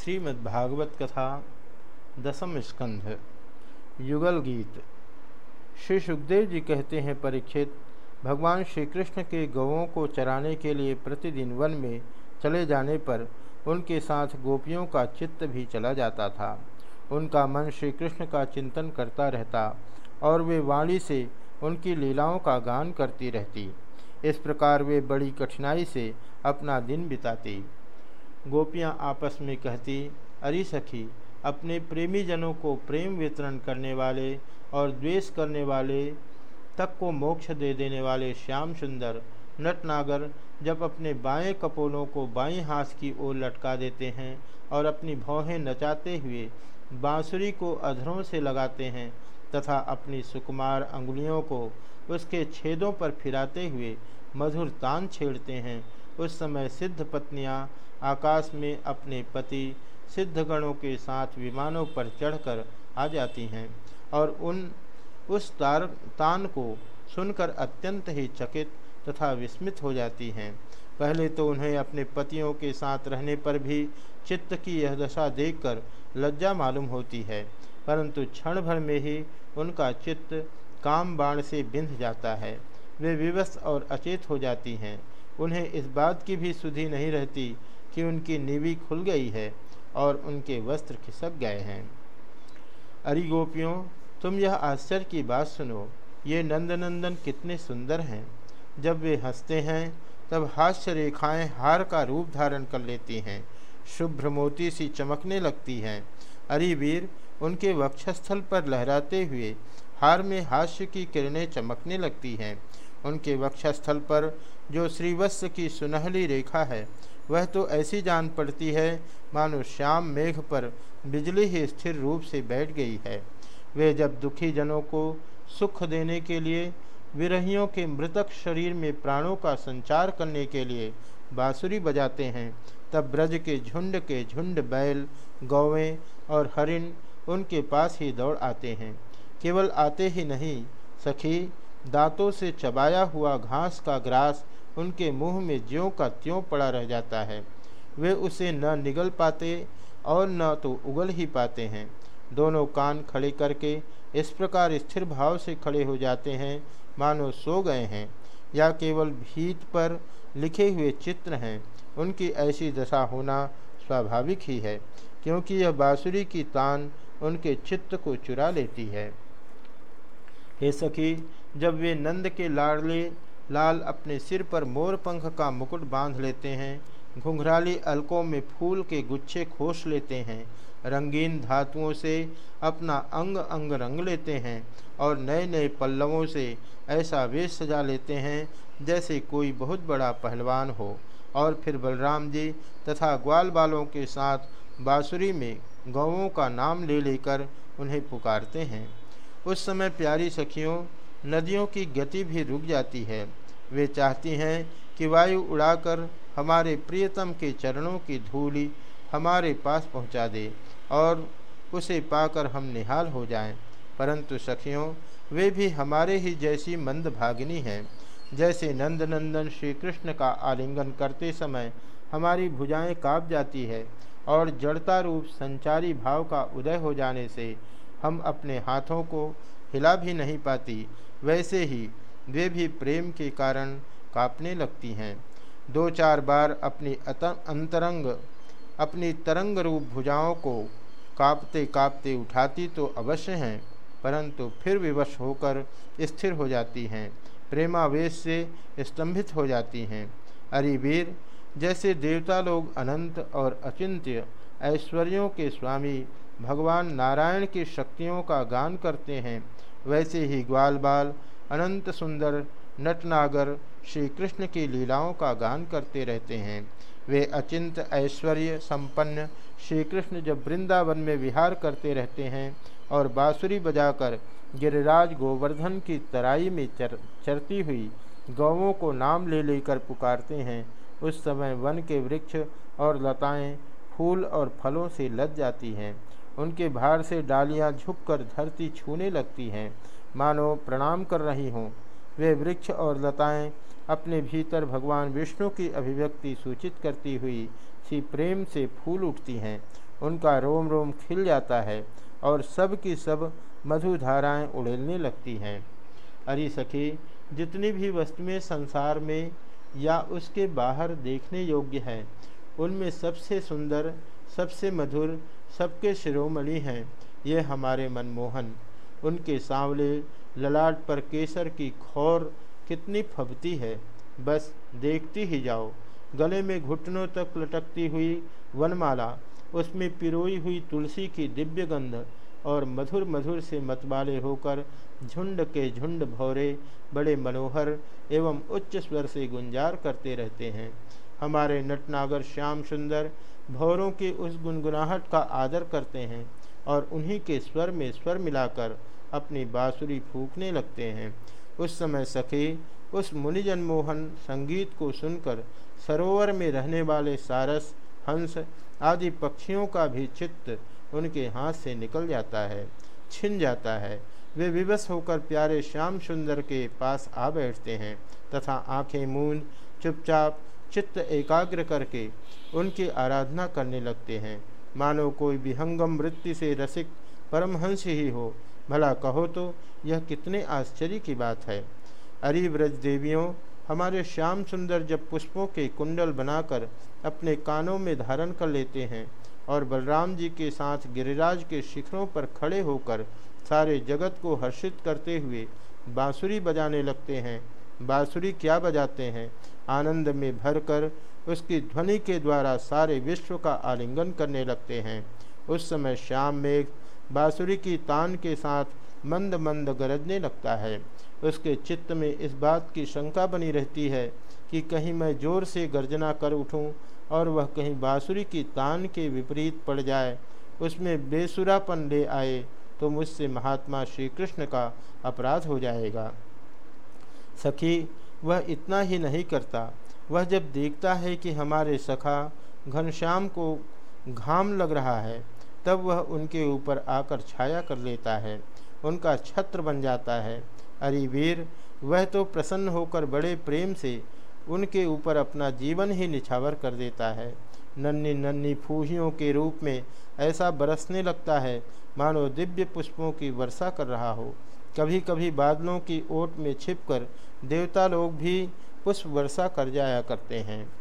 श्रीमद्भागवत कथा दसम स्कंध युगल गीत श्री सुखदेव जी कहते हैं, परीक्षित, भगवान श्री कृष्ण के गौों को चराने के लिए प्रतिदिन वन में चले जाने पर उनके साथ गोपियों का चित्त भी चला जाता था। उनका मन श्री कृष्ण का चिंतन करता रहता और वे वाणी से उनकी लीलाओं का गान करती रहती। इस प्रकार वे बड़ी कठिनाई से अपना दिन बिताती। गोपियाँ आपस में कहती, अरे सखी, अपने प्रेमी जनों को प्रेम वितरण करने वाले और द्वेष करने वाले तक को मोक्ष दे देने वाले श्याम सुंदर नटनागर जब अपने बाएँ कपोलों को बाएँ हाथ की ओर लटका देते हैं और अपनी भौहें नचाते हुए बांसुरी को अधरों से लगाते हैं तथा अपनी सुकुमार अंगुलियों को उसके छेदों पर फिराते हुए मधुर तान छेड़ते हैं उस समय सिद्ध पत्नियाँ आकाश में अपने पति सिद्धगणों के साथ विमानों पर चढ़कर आ जाती हैं और उन, उस तार, तान को सुनकर अत्यंत ही चकित तथा विस्मित हो जाती हैं। पहले तो उन्हें अपने पतियों के साथ रहने पर भी चित्त की यह दशा देखकर लज्जा मालूम होती है, परंतु क्षण भर में ही उनका चित्त काम बाण से बिंध जाता है। वे विवश और अचेत हो जाती हैं। उन्हें इस बात की भी सुधि नहीं रहती कि उनकी नीवी खुल गई है और उनके वस्त्र खिसक गए हैं। अरे गोपियों, तुम यह आश्चर्य की बात सुनो, ये नंदनंदन कितने सुंदर हैं। जब वे हँसते हैं, तब हास्य रेखाएँ हार का रूप धारण कर लेती हैं, शुभ्र मोती सी चमकने लगती हैं। अरे वीर, उनके वक्षस्थल पर लहराते हुए हार में हास्य की किरणें चमकने लगती हैं। उनके वक्षस्थल पर जो श्रीवत्स की सुनहली रेखा है, वह तो ऐसी जान पड़ती है, मानो श्याम मेघ पर बिजली ही स्थिर रूप से बैठ गई है। वे जब दुखी जनों को सुख देने के लिए, विरहियों के मृतक शरीर में प्राणों का संचार करने के लिए बाँसुरी बजाते हैं, तब ब्रज के झुंड के झुंड बैल, गौवें और हरिण उनके पास ही दौड़ आते हैं। केवल आते ही नहीं, सखी दांतों से चबाया हुआ घास का ग्रास उनके मुँह में ज्यों का त्यों पड़ा रह जाता है। वे उसे न निगल पाते और न तो उगल ही पाते हैं। दोनों कान खड़े करके इस प्रकार स्थिर भाव से खड़े हो जाते हैं। मानो सो गए हैं। या केवल भीत पर लिखे हुए चित्र हैं। उनकी ऐसी दशा होना स्वाभाविक ही है, क्योंकि यह बाँसुरी की तान उनके चित्त को चुरा लेती है। हे सखी जब वे नंद के लाडले लाल अपने सिर पर मोर पंख का मुकुट बाँध लेते हैं, घुंघराली अलकों में फूल के गुच्छे खोस लेते हैं, रंगीन धातुओं से अपना अंग अंग रंग लेते हैं और नए नए पल्लवों से ऐसा वेश सजा लेते हैं जैसे कोई बहुत बड़ा पहलवान हो। और फिर बलराम जी तथा ग्वाल बालों के साथ बाँसुरी में गौों का नाम ले लेकर उन्हें पुकारते हैं। उस समय प्यारी सखियों नदियों की गति भी रुक जाती है वे चाहती हैं कि वायु उड़ाकर हमारे प्रियतम के चरणों की धूली हमारे पास पहुँचा दे और उसे पाकर हम निहाल हो जाएँ। परंतु सखियों, वे भी हमारे ही जैसी मंद भागिनी हैं जैसे नंदनंदन श्री कृष्ण का आलिंगन करते समय हमारी भुजाएँ काँप जाती है और जड़ता रूप संचारी भाव का उदय हो जाने से हम अपने हाथों को हिला भी नहीं पाती। वैसे ही वे भी प्रेम के कारण कांपने लगती हैं। दो चार बार अपनी अंतरंग, अपनी तरंग रूप भुजाओं को कांपते कांपते उठाती तो अवश्य हैं, परंतु फिर विवश होकर स्थिर हो जाती हैं, प्रेमावेश से स्तंभित हो जाती हैं। अरिवीर, जैसे देवता लोग अनंत और अचिंत्य ऐश्वर्यों के स्वामी भगवान नारायण की शक्तियों का गान करते हैं। वैसे ही ग्वाल बाल अनंत सुंदर, नटनागर श्री कृष्ण की लीलाओं का गान करते रहते हैं। वे अचिंत, ऐश्वर्य, संपन्न श्री कृष्ण जब वृंदावन में विहार करते रहते हैं और बाँसुरी बजाकर गिरिराज गोवर्धन की तराई में चर, चरती हुई गौवों को नाम ले लेकर पुकारते हैं, उस समय वन के वृक्ष और लताएँ फूल और फलों से लद जाती हैं। उनके भार से डालियाँ झुककर धरती छूने लगती हैं। मानो प्रणाम कर रही हों। वे वृक्ष और लताएँ अपने भीतर भगवान विष्णु की अभिव्यक्ति सूचित करती हुई सी प्रेम से फूल उठती हैं। उनका रोम रोम खिल जाता है और सब की सब मधुधाराएँ उड़ेलने लगती हैं। अरे सखी, जितनी भी वस्तुएँ संसार में या उसके बाहर देखने योग्य हैं, उनमें सबसे सुंदर, सबसे मधुर सबके शिरोमणि हैं, ये हमारे मनमोहन। उनके सांवले, ललाट पर केसर की खौर कितनी फबती है। बस देखती ही जाओ, गले में घुटनों तक लटकती हुई वनमाला, उसमें पिरोई हुई तुलसी की दिव्य गंध और मधुर मधुर से मतवाले होकर झुंड के झुंड भौरे बड़े मनोहर एवं उच्च स्वर से गुंजार करते रहते हैं। हमारे नटनागर श्याम सुंदर भौरों की उस गुनगुनाहट का आदर करते हैं और उन्हीं के स्वर में स्वर मिलाकर अपनी बाँसुरी फूकने लगते हैं। उस समय सखी, उस मुनिजन मोहन संगीत को सुनकर सरोवर में रहने वाले सारस, हंस आदि पक्षियों का भी चित्त उनके हाथ से निकल जाता है, छिन जाता है। वे विवश होकर प्यारे श्याम सुंदर के पास आ बैठते हैं तथा आँखें मूंद, चुपचाप चित्त एकाग्र करके उनकी आराधना करने लगते हैं। मानो कोई विहंगम वृत्ति से रसिक परमहंस ही हो, भला कहो तो यह कितने आश्चर्य की बात है। अरी व्रज देवियों, हमारे श्याम सुंदर जब पुष्पों के कुंडल बनाकर अपने कानों में धारण कर लेते हैं और बलराम जी के साथ गिरिराज के शिखरों पर खड़े होकर सारे जगत को हर्षित करते हुए बांसुरी बजाने लगते हैं बांसुरी क्या बजाते हैं? आनंद में भरकर उसकी ध्वनि के द्वारा सारे विश्व का आलिंगन करने लगते हैं। उस समय श्याम मेघ बांसुरी की तान के साथ मंद मंद गरजने लगता है। उसके चित्त में इस बात की शंका बनी रहती है कि कहीं मैं ज़ोर से गर्जना कर उठूं और वह कहीं बाँसुरी की तान के विपरीत पड़ जाए, उसमें बेसुरापन ले आए तो मुझसे महात्मा श्री कृष्ण का अपराध हो जाएगा। सखी, वह इतना ही नहीं करता। वह जब देखता है कि हमारे सखा घनश्याम को घाम लग रहा है, तब वह उनके ऊपर आकर छाया कर लेता है। उनका छत्र बन जाता है। अरे वीर, वह तो प्रसन्न होकर बड़े प्रेम से उनके ऊपर अपना जीवन ही निछावर कर देता है। नन्नी नन्नी फूहियों के रूप में ऐसा बरसने लगता है, मानो दिव्य पुष्पों की वर्षा कर रहा हो। कभी कभी बादलों की ओट में छिपकर देवता लोग भी पुष्प वर्षा कर जाया करते हैं।